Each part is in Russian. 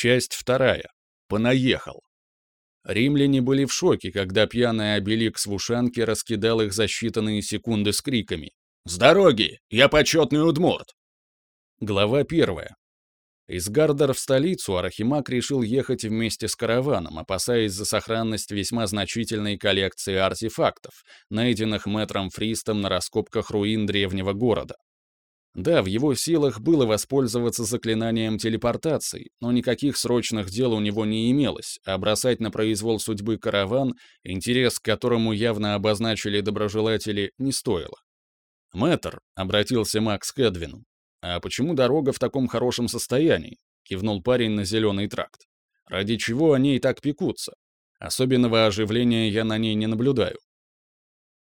Часть вторая. Понаехал. Римляне были в шоке, когда пьяный обелик с вушанки раскидал их за считанные секунды с криками «С дороги! Я почетный Удмурт!» Глава первая. Из Гардер в столицу Арахимаг решил ехать вместе с караваном, опасаясь за сохранность весьма значительной коллекции артефактов, найденных мэтром Фристом на раскопках руин древнего города. Да, в его силах было воспользоваться заклинанием телепортации, но никаких срочных дел у него не имелось, а бросать на произвол судьбы караван, интерес к которому явно обозначили доброжелатели, не стоило. «Мэтр», — обратился Макс к Эдвину, «А почему дорога в таком хорошем состоянии?» — кивнул парень на зеленый тракт. «Ради чего они и так пекутся? Особенного оживления я на ней не наблюдаю».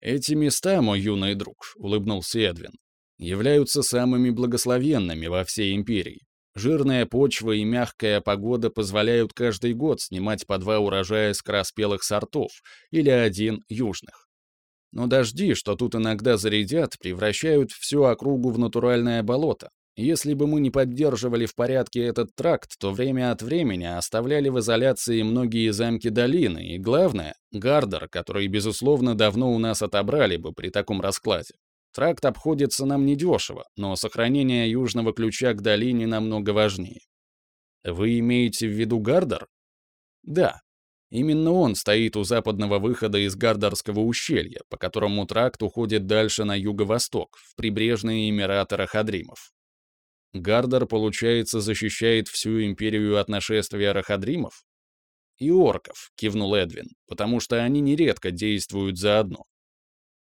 «Эти места, мой юный друг», — улыбнулся Эдвин, являются самыми благословенными во всей империи. Жирная почва и мягкая погода позволяют каждый год снимать по два урожая скороспелых сортов или один южных. Но дожди, что тут иногда зарядят, превращают всю округу в натуральное болото. Если бы мы не поддерживали в порядке этот тракт, то время от времени оставляли в изоляции многие замки долины, и главное — Гардер, который, безусловно, давно у нас отобрали бы при таком раскладе. Тракт обходится нам недешево, но сохранение южного ключа к долине намного важнее. Вы имеете в виду Гардер? Да, Именно он стоит у западного выхода из Гардарского ущелья, по которому тракт уходит дальше на юго-восток, в прибрежные Эмираты Рахадримов. Гардар, получается, защищает всю империю от нашествия Рахадримов? И орков, кивнул Эдвин, потому что они нередко действуют заодно.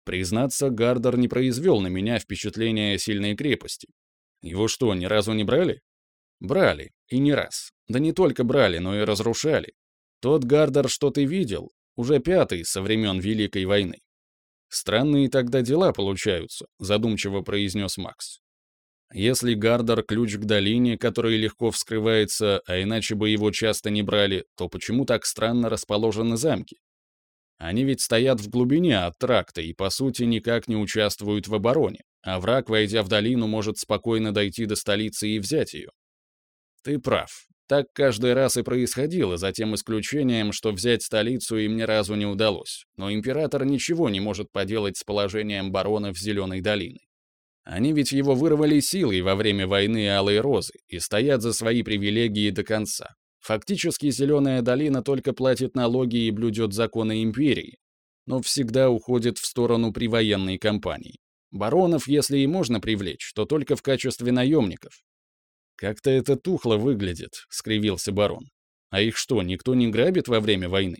Признаться, Гардар не произвел на меня впечатления сильной крепости. Его что, ни разу не брали? Брали, и не раз. Да не только брали, но и разрушали. Тот Гардер, что ты видел, уже пятый со времен Великой войны. Странные тогда дела получаются, задумчиво произнес Макс. Если Гардер — ключ к долине, который легко вскрывается, а иначе бы его часто не брали, то почему так странно расположены замки? Они ведь стоят в глубине от тракта и, по сути, никак не участвуют в обороне, а враг, войдя в долину, может спокойно дойти до столицы и взять ее. Ты прав. Так каждый раз и происходило, за тем исключением, что взять столицу им ни разу не удалось. Но император ничего не может поделать с положением баронов Зеленой долины. Они ведь его вырвали силой во время войны Алой Розы и стоят за свои привилегии до конца. Фактически Зеленая долина только платит налоги и блюдет законы империи, но всегда уходит в сторону привоенной кампании. Баронов, если и можно привлечь, то только в качестве наемников, «Как-то это тухло выглядит», — скривился барон. «А их что, никто не грабит во время войны?»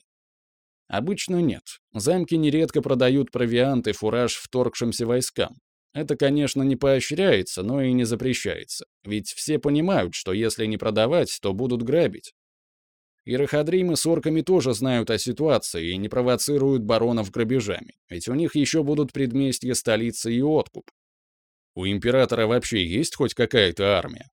«Обычно нет. Замки нередко продают провианты, фураж вторгшимся войскам. Это, конечно, не поощряется, но и не запрещается. Ведь все понимают, что если не продавать, то будут грабить. Ирохадримы с орками тоже знают о ситуации и не провоцируют баронов грабежами, ведь у них еще будут предместья столицы и откуп. У императора вообще есть хоть какая-то армия?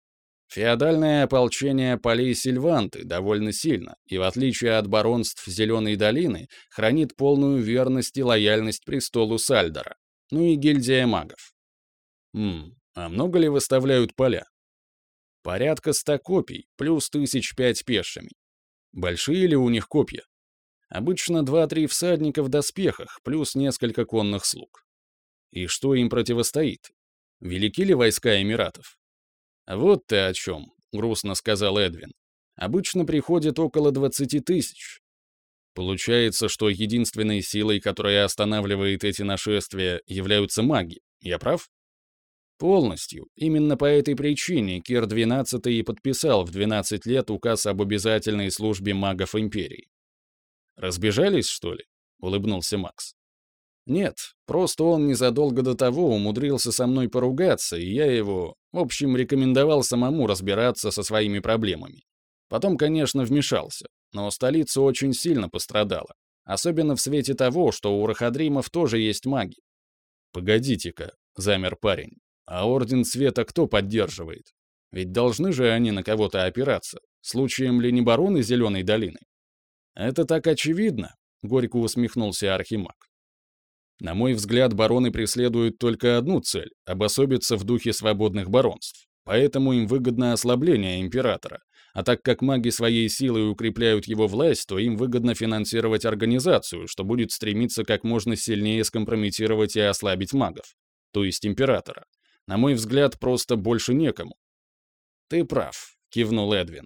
Феодальное ополчение полей Сильванты довольно сильно, и в отличие от баронств Зеленой долины, хранит полную верность и лояльность престолу Сальдора, ну и гильдия магов. Хм, а много ли выставляют поля? Порядка ста копий, плюс тысяч пять пешими. Большие ли у них копья? Обычно два-три всадника в доспехах, плюс несколько конных слуг. И что им противостоит? Велики ли войска Эмиратов? «Вот ты о чем», — грустно сказал Эдвин. «Обычно приходит около 20 тысяч. Получается, что единственной силой, которая останавливает эти нашествия, являются маги. Я прав?» Полностью. Именно по этой причине Кир XII и подписал в 12 лет указ об обязательной службе магов Империи. «Разбежались, что ли?» — улыбнулся Макс. Нет, просто он незадолго до того умудрился со мной поругаться, и я его, в общем, рекомендовал самому разбираться со своими проблемами. Потом, конечно, вмешался, но столица очень сильно пострадала. Особенно в свете того, что у Рахадримов тоже есть маги. «Погодите-ка», — замер парень, — «а Орден Света кто поддерживает? Ведь должны же они на кого-то опираться. Случаем ли не бароны Зеленой долины?» «Это так очевидно», — горько усмехнулся Архимаг. На мой взгляд, бароны преследуют только одну цель — обособиться в духе свободных баронств. Поэтому им выгодно ослабление императора. А так как маги своей силой укрепляют его власть, то им выгодно финансировать организацию, что будет стремиться как можно сильнее скомпрометировать и ослабить магов, то есть императора. На мой взгляд, просто больше некому. «Ты прав», — кивнул Эдвин.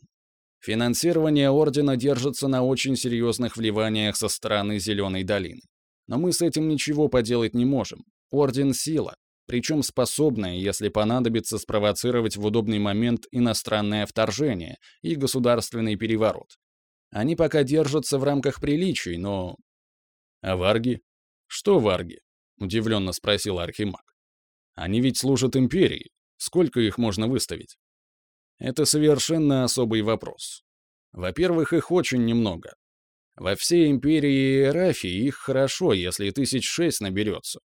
«Финансирование Ордена держится на очень серьезных вливаниях со стороны Зеленой долины. Но мы с этим ничего поделать не можем. Орден — сила, причем способная, если понадобится, спровоцировать в удобный момент иностранное вторжение и государственный переворот. Они пока держатся в рамках приличий, но... А варги? Что варги? Удивленно спросил Архимаг. Они ведь служат империи. Сколько их можно выставить? Это совершенно особый вопрос. Во-первых, их очень немного. Во всей империи Эрафии их хорошо, если тысяч шесть наберется.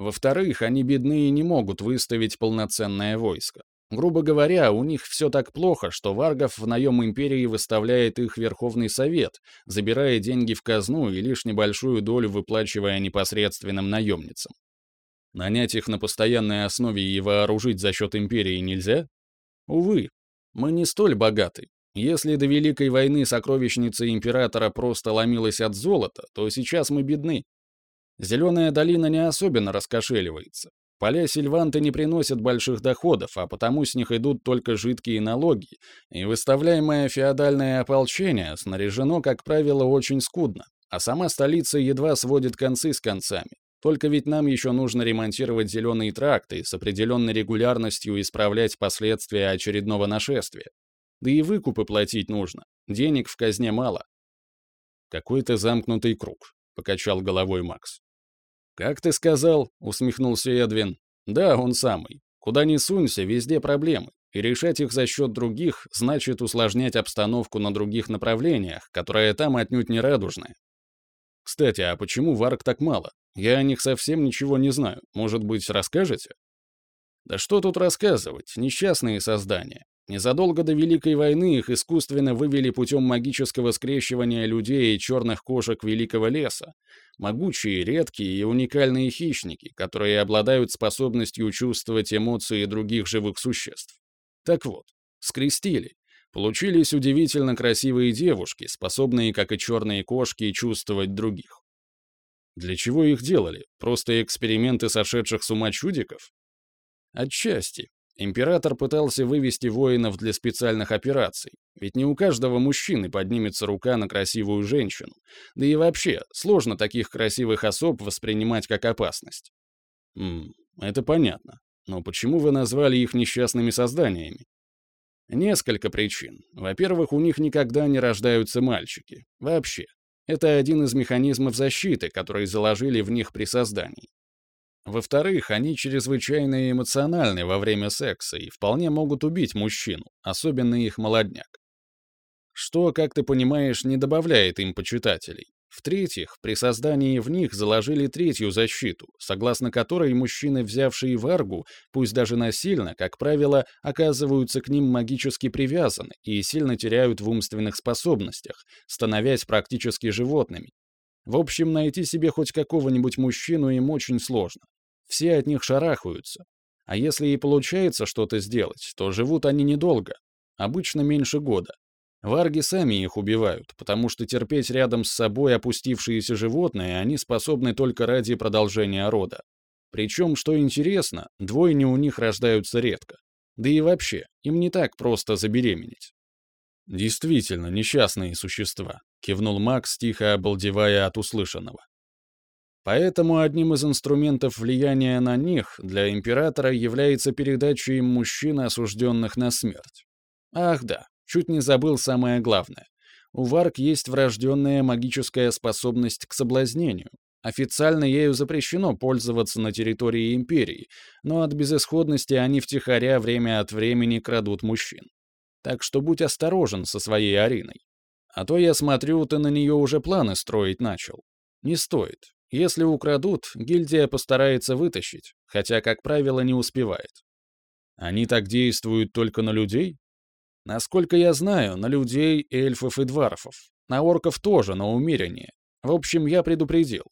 Во-вторых, они бедны и не могут выставить полноценное войско. Грубо говоря, у них все так плохо, что Варгов в наем империи выставляет их Верховный Совет, забирая деньги в казну и лишь небольшую долю выплачивая непосредственным наемницам. Нанять их на постоянной основе и вооружить за счет империи нельзя? Увы, мы не столь богаты. Если до Великой войны сокровищница императора просто ломилась от золота, то сейчас мы бедны. Зеленая долина не особенно раскошеливается. Поля сильванты не приносят больших доходов, а потому с них идут только жидкие налоги, и выставляемое феодальное ополчение снаряжено, как правило, очень скудно, а сама столица едва сводит концы с концами. Только ведь нам еще нужно ремонтировать зеленые тракты с определенной регулярностью исправлять последствия очередного нашествия. Да и выкупы платить нужно, денег в казне мало. Какой-то замкнутый круг, покачал головой Макс. «Как ты сказал?» — усмехнулся Эдвин. «Да, он самый. Куда ни сунься, везде проблемы. И решать их за счет других значит усложнять обстановку на других направлениях, которая там отнюдь не радужная. Кстати, а почему варк так мало? Я о них совсем ничего не знаю. Может быть, расскажете? Да что тут рассказывать, несчастные создания. Незадолго до Великой войны их искусственно вывели путем магического скрещивания людей и черных кошек Великого леса. Могучие, редкие и уникальные хищники, которые обладают способностью чувствовать эмоции других живых существ. Так вот, скрестили. Получились удивительно красивые девушки, способные, как и черные кошки, чувствовать других. Для чего их делали? Просто эксперименты сошедших с ума чудиков? Отчасти. Император пытался вывести воинов для специальных операций, ведь не у каждого мужчины поднимется рука на красивую женщину. Да и вообще, сложно таких красивых особ воспринимать как опасность. Ммм, это понятно. Но почему вы назвали их несчастными созданиями? Несколько причин. Во-первых, у них никогда не рождаются мальчики. Вообще. Это один из механизмов защиты, который заложили в них при создании. Во-вторых, они чрезвычайно эмоциональны во время секса и вполне могут убить мужчину, особенно их молодняк. Что, как ты понимаешь, не добавляет им почитателей. В-третьих, при создании в них заложили третью защиту, согласно которой мужчины, взявшие варгу, пусть даже насильно, как правило, оказываются к ним магически привязаны и сильно теряют в умственных способностях, становясь практически животными, в общем, найти себе хоть какого-нибудь мужчину им очень сложно. Все от них шарахаются. А если и получается что-то сделать, то живут они недолго. Обычно меньше года. Варги сами их убивают, потому что терпеть рядом с собой опустившиеся животные они способны только ради продолжения рода. Причем, что интересно, двойни у них рождаются редко. Да и вообще, им не так просто забеременеть. Действительно, несчастные существа. — кивнул Макс, тихо обалдевая от услышанного. Поэтому одним из инструментов влияния на них для императора является передача им мужчин, осужденных на смерть. Ах да, чуть не забыл самое главное. У Варк есть врожденная магическая способность к соблазнению. Официально ею запрещено пользоваться на территории империи, но от безысходности они втихаря время от времени крадут мужчин. Так что будь осторожен со своей Ариной. А то я смотрю, ты на нее уже планы строить начал. Не стоит. Если украдут, гильдия постарается вытащить, хотя, как правило, не успевает. Они так действуют только на людей? Насколько я знаю, на людей, эльфов и дварфов. На орков тоже, но умереннее. В общем, я предупредил.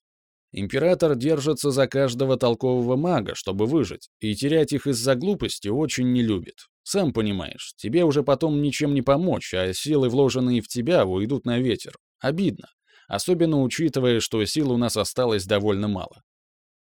Император держится за каждого толкового мага, чтобы выжить, и терять их из-за глупости очень не любит. Сам понимаешь, тебе уже потом ничем не помочь, а силы, вложенные в тебя, уйдут на ветер. Обидно. Особенно учитывая, что сил у нас осталось довольно мало.